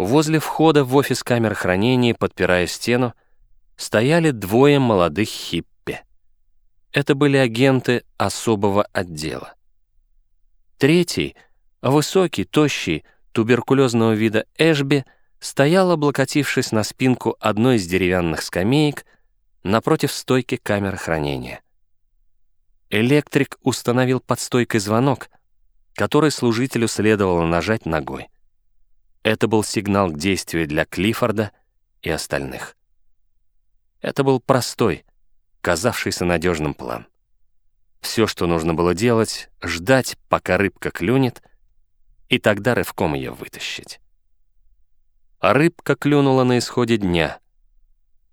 Возле входа в офис камер хранения, подпирая стену, стояли двое молодых хиппи. Это были агенты особого отдела. Третий, высокий, тощий, туберкулезного вида Эшби, стоял, облокотившись на спинку одной из деревянных скамеек напротив стойки камеры хранения. Электрик установил под стойкой звонок, который служителю следовало нажать ногой. Это был сигнал к действию для Клиффорда и остальных. Это был простой, казавшийся надежным план. Все, что нужно было делать, ждать, пока рыбка клюнет, и тогда рывком ее вытащить. А рыбка клюнула на исходе дня,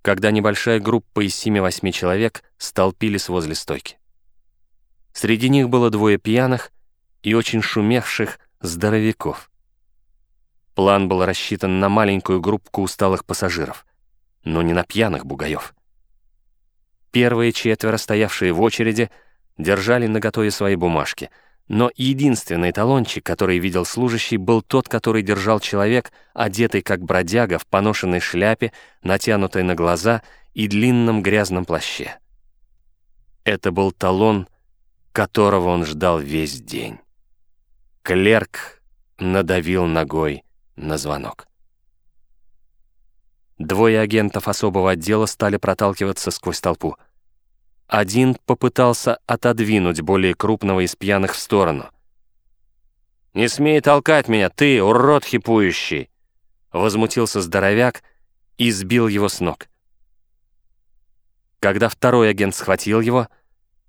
когда небольшая группа из 7-8 человек столпились возле стойки. Среди них было двое пьяных и очень шумевших здоровяков. План был рассчитан на маленькую группку усталых пассажиров, но не на пьяных бугаев. Первые четверо, стоявшие в очереди, держали наготове свои бумажки, но единственный талончик, который видел служащий, был тот, который держал человек, одетый как бродяга в поношенной шляпе, натянутой на глаза и длинном грязном плаще. Это был талон, которого он ждал весь день. Клерк надавил ногой на звонок. Двое агентов особого отдела стали проталкиваться сквозь толпу. Один попытался отодвинуть более крупного из пьяных в сторону. «Не смей толкать меня, ты, урод хипующий!» Возмутился здоровяк и сбил его с ног. Когда второй агент схватил его,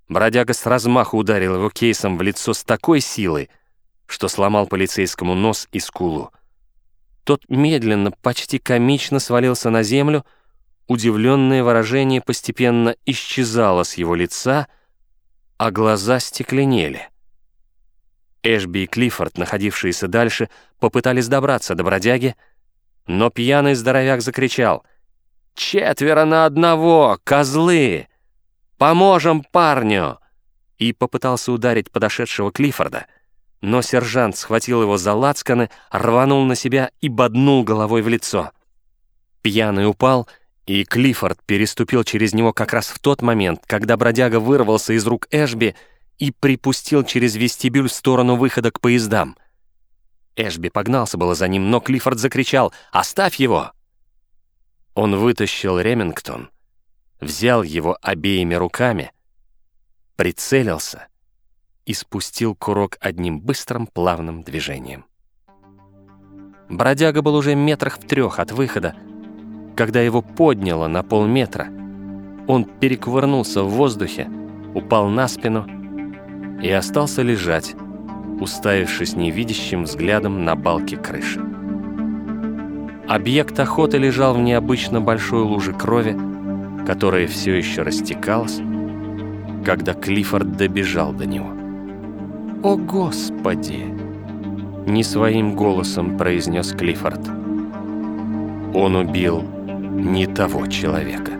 бродяга с размаху ударил его кейсом в лицо с такой силой, что сломал полицейскому нос и скулу. Тот медленно, почти комично свалился на землю, удивленное выражение постепенно исчезало с его лица, а глаза стекленели. Эшби и Клиффорд, находившиеся дальше, попытались добраться до бродяги, но пьяный здоровяк закричал «Четверо на одного! Козлы! Поможем парню!» и попытался ударить подошедшего Клиффорда — но сержант схватил его за лацканы, рванул на себя и боднул головой в лицо. Пьяный упал, и Клиффорд переступил через него как раз в тот момент, когда бродяга вырвался из рук Эшби и припустил через вестибюль в сторону выхода к поездам. Эшби погнался было за ним, но Клиффорд закричал «Оставь его!». Он вытащил Ремингтон, взял его обеими руками, прицелился — и спустил курок одним быстрым плавным движением. Бродяга был уже метрах в трех от выхода, когда его подняло на полметра. Он перекувырнулся в воздухе, упал на спину и остался лежать, уставившись невидящим взглядом на балки крыши. Объект охоты лежал в необычно большой луже крови, которая все еще растекалась, когда Клиффорд добежал до него. «О, Господи!» — не своим голосом произнес Клиффорд. Он убил не того человека.